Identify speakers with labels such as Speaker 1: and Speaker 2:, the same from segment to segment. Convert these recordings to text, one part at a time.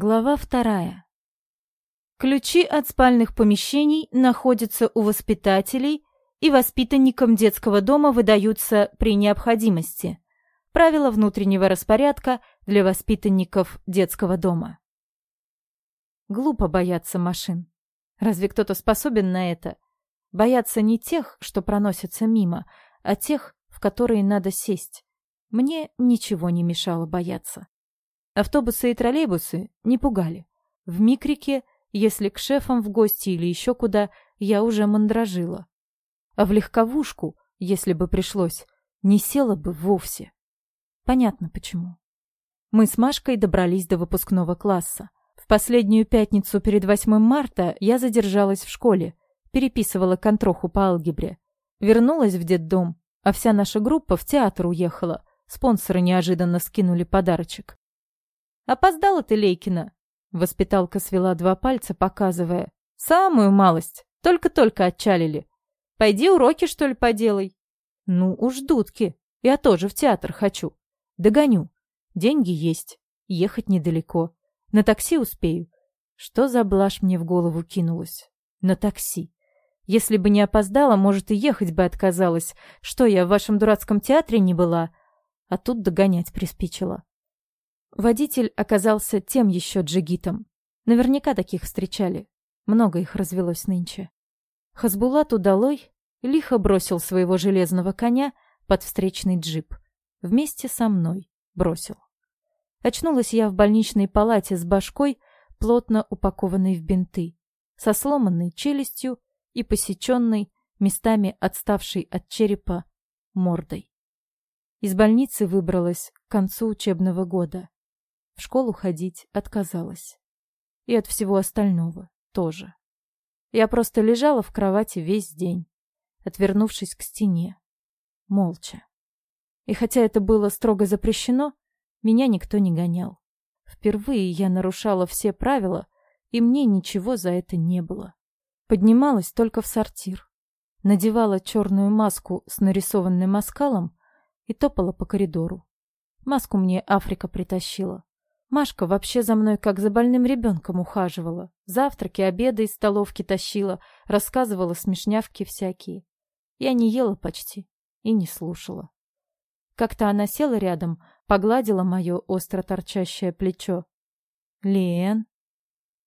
Speaker 1: Глава вторая. Ключи от спальных помещений находятся у воспитателей и воспитанникам детского дома выдаются при необходимости. Правила внутреннего распорядка для воспитанников детского дома. Глупо бояться машин. Разве кто-то способен на это? Бояться не тех, что проносятся мимо, а тех, в которые надо сесть. Мне ничего не мешало бояться. Автобусы и троллейбусы не пугали. В микрике, если к шефам в гости или еще куда, я уже мандражила. А в легковушку, если бы пришлось, не села бы вовсе. Понятно почему. Мы с Машкой добрались до выпускного класса. В последнюю пятницу перед 8 марта я задержалась в школе, переписывала контроху по алгебре. Вернулась в детдом, а вся наша группа в театр уехала. Спонсоры неожиданно скинули подарочек. «Опоздала ты, Лейкина!» Воспиталка свела два пальца, показывая. «Самую малость! Только-только отчалили! Пойди уроки, что ли, поделай!» «Ну уж дудки! Я тоже в театр хочу! Догоню! Деньги есть, ехать недалеко. На такси успею!» Что за блажь мне в голову кинулась? На такси. Если бы не опоздала, может, и ехать бы отказалась. Что я в вашем дурацком театре не была? А тут догонять приспичило. Водитель оказался тем еще джигитом. Наверняка таких встречали. Много их развелось нынче. Хасбулат удалой лихо бросил своего железного коня под встречный джип. Вместе со мной бросил. Очнулась я в больничной палате с башкой, плотно упакованной в бинты, со сломанной челюстью и посеченной, местами отставшей от черепа, мордой. Из больницы выбралась к концу учебного года. В школу ходить отказалась. И от всего остального тоже. Я просто лежала в кровати весь день, отвернувшись к стене. Молча. И хотя это было строго запрещено, меня никто не гонял. Впервые я нарушала все правила, и мне ничего за это не было. Поднималась только в сортир. Надевала черную маску с нарисованным оскалом и топала по коридору. Маску мне Африка притащила. Машка вообще за мной как за больным ребенком ухаживала. Завтраки, обеды из столовки тащила, рассказывала смешнявки всякие. Я не ела почти и не слушала. Как-то она села рядом, погладила мое остро торчащее плечо. «Лен?»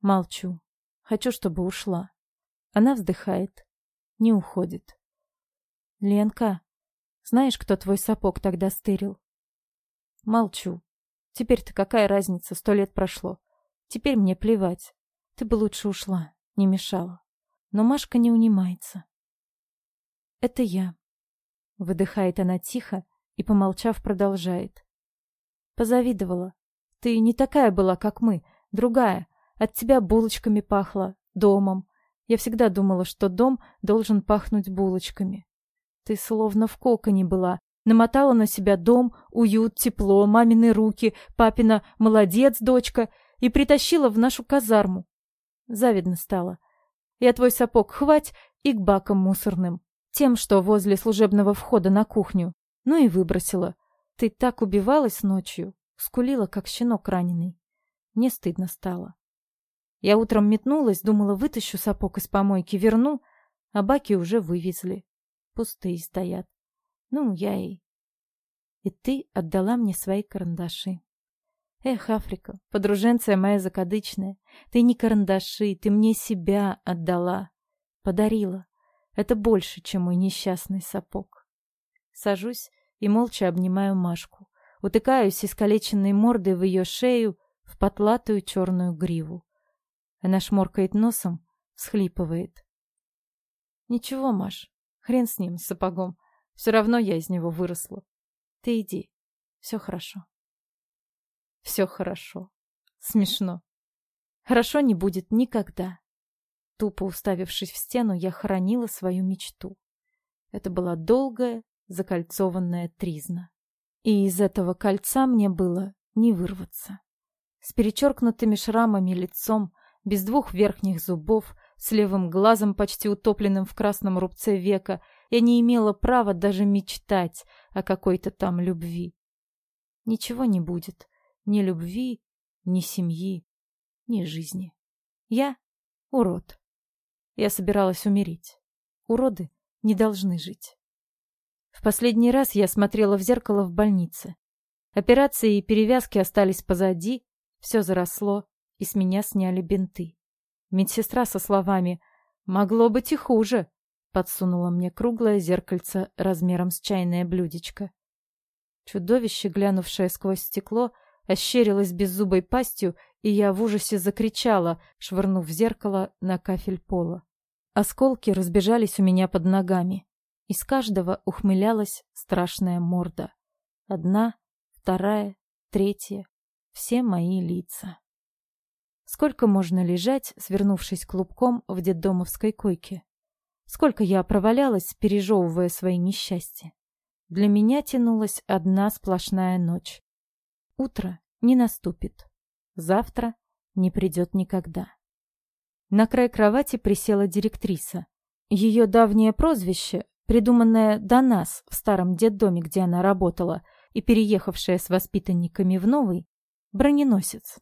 Speaker 1: Молчу. Хочу, чтобы ушла. Она вздыхает. Не уходит. «Ленка, знаешь, кто твой сапог тогда стырил?» Молчу. Теперь-то какая разница, сто лет прошло. Теперь мне плевать. Ты бы лучше ушла, не мешала. Но Машка не унимается. Это я. Выдыхает она тихо и, помолчав, продолжает. Позавидовала. Ты не такая была, как мы, другая. От тебя булочками пахло, домом. Я всегда думала, что дом должен пахнуть булочками. Ты словно в коконе была, Намотала на себя дом, уют, тепло, мамины руки, папина «молодец, дочка» и притащила в нашу казарму. Завидно стало. Я твой сапог хвать и к бакам мусорным, тем, что возле служебного входа на кухню. Ну и выбросила. Ты так убивалась ночью, скулила, как щенок раненый. Мне стыдно стало. Я утром метнулась, думала, вытащу сапог из помойки, верну, а баки уже вывезли. Пустые стоят. Ну, я и... И ты отдала мне свои карандаши. Эх, Африка, подруженция моя закадычная, ты не карандаши, ты мне себя отдала. Подарила. Это больше, чем мой несчастный сапог. Сажусь и молча обнимаю Машку. Утыкаюсь искалеченной мордой в ее шею, в потлатую черную гриву. Она шморкает носом, схлипывает. Ничего, Маш, хрен с ним, с сапогом. Все равно я из него выросла. Ты иди. Все хорошо. Все хорошо. Смешно. Хорошо не будет никогда. Тупо уставившись в стену, я хоронила свою мечту. Это была долгая, закольцованная тризна. И из этого кольца мне было не вырваться. С перечеркнутыми шрамами лицом, без двух верхних зубов, с левым глазом, почти утопленным в красном рубце века, я не имела права даже мечтать о какой-то там любви. Ничего не будет. Ни любви, ни семьи. ни жизни. Я — урод. Я собиралась умереть. Уроды не должны жить. В последний раз я смотрела в зеркало в больнице. Операции и перевязки остались позади, все заросло, и с меня сняли бинты. Медсестра со словами «Могло быть и хуже», подсунула мне круглое зеркальце размером с чайное блюдечко. Чудовище, глянувшее сквозь стекло, ощерилось беззубой пастью, и я в ужасе закричала, швырнув зеркало на кафель пола. Осколки разбежались у меня под ногами. Из каждого ухмылялась страшная морда. Одна, вторая, третья. Все мои лица. Сколько можно лежать, свернувшись клубком в детдомовской койке? Сколько я провалялась, пережевывая свои несчастья? Для меня тянулась одна сплошная ночь. Утро не наступит. Завтра не придет никогда. На край кровати присела директриса. Ее давнее прозвище, придуманное до нас в старом детдоме, где она работала, и переехавшая с воспитанниками в новый, броненосец.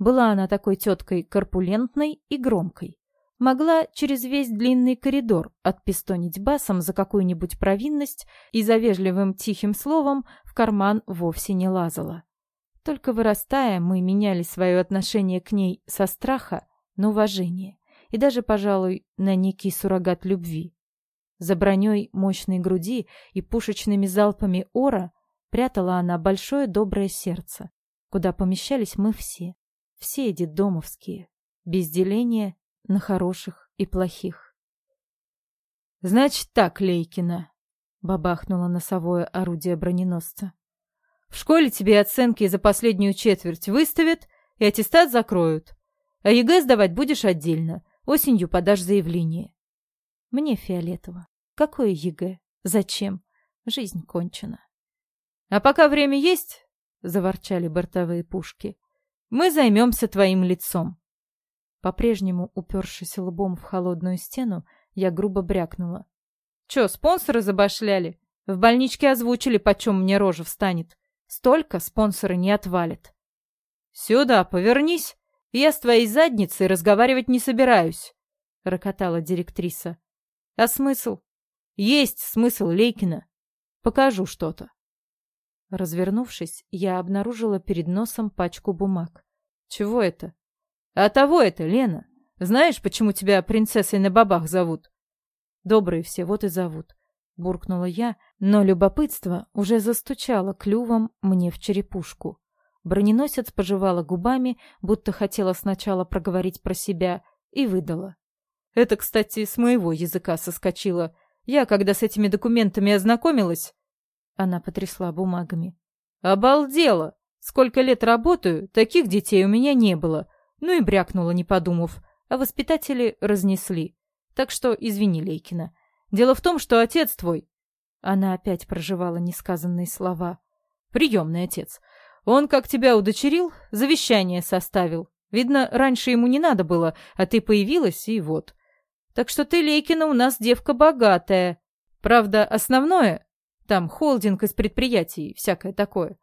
Speaker 1: Была она такой теткой корпулентной и громкой. Могла через весь длинный коридор отпистонить басом за какую-нибудь провинность и за вежливым тихим словом в карман вовсе не лазала. Только вырастая, мы меняли свое отношение к ней со страха на уважение и даже, пожалуй, на некий суррогат любви. За броней мощной груди и пушечными залпами ора прятала она большое доброе сердце, куда помещались мы все, все детдомовские, без деления на хороших и плохих. «Значит так, Лейкина», — бабахнуло носовое орудие броненосца. В школе тебе оценки за последнюю четверть выставят и аттестат закроют. А ЕГЭ сдавать будешь отдельно. Осенью подашь заявление. Мне фиолетово. Какое ЕГЭ? Зачем? Жизнь кончена. А пока время есть, заворчали бортовые пушки, мы займемся твоим лицом. По-прежнему, упершись лбом в холодную стену, я грубо брякнула. Че, спонсоры забашляли? В больничке озвучили, почем мне рожа встанет. Столько спонсоры не отвалят. «Сюда, повернись! Я с твоей задницей разговаривать не собираюсь!» — рокотала директриса. «А смысл?» «Есть смысл, Лейкина. Покажу что-то». Развернувшись, я обнаружила перед носом пачку бумаг. «Чего это?» «А того это, Лена. Знаешь, почему тебя принцессой на бабах зовут?» «Добрые все, вот и зовут буркнула я, но любопытство уже застучало клювом мне в черепушку. Броненосец пожевала губами, будто хотела сначала проговорить про себя, и выдала. Это, кстати, с моего языка соскочило. Я, когда с этими документами ознакомилась... Она потрясла бумагами. Обалдела! Сколько лет работаю, таких детей у меня не было. Ну и брякнула, не подумав. А воспитатели разнесли. Так что извини, Лейкина. Дело в том, что отец твой...» Она опять проживала несказанные слова. «Приемный отец. Он, как тебя удочерил, завещание составил. Видно, раньше ему не надо было, а ты появилась, и вот. Так что ты, Лейкина, у нас девка богатая. Правда, основное... Там холдинг из предприятий, всякое такое.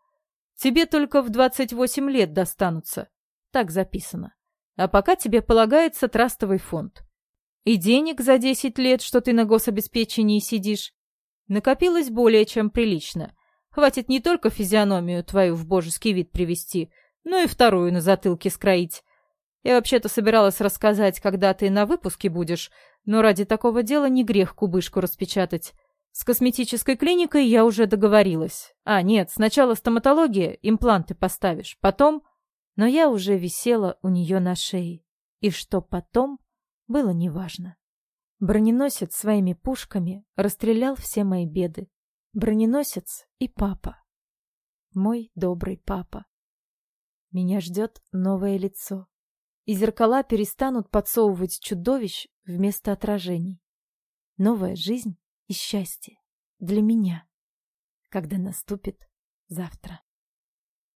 Speaker 1: Тебе только в 28 лет достанутся. Так записано. А пока тебе полагается трастовый фонд. И денег за десять лет, что ты на гособеспечении сидишь, накопилось более чем прилично. Хватит не только физиономию твою в божеский вид привести, но и вторую на затылке скроить. Я вообще-то собиралась рассказать, когда ты на выпуске будешь, но ради такого дела не грех кубышку распечатать. С косметической клиникой я уже договорилась. А, нет, сначала стоматология, импланты поставишь, потом... Но я уже висела у нее на шее. И что потом, было неважно. Броненосец своими пушками расстрелял все мои беды. Броненосец и папа. Мой добрый папа. Меня ждет новое лицо. И зеркала перестанут подсовывать чудовищ вместо отражений. Новая жизнь и счастье для меня, когда наступит завтра.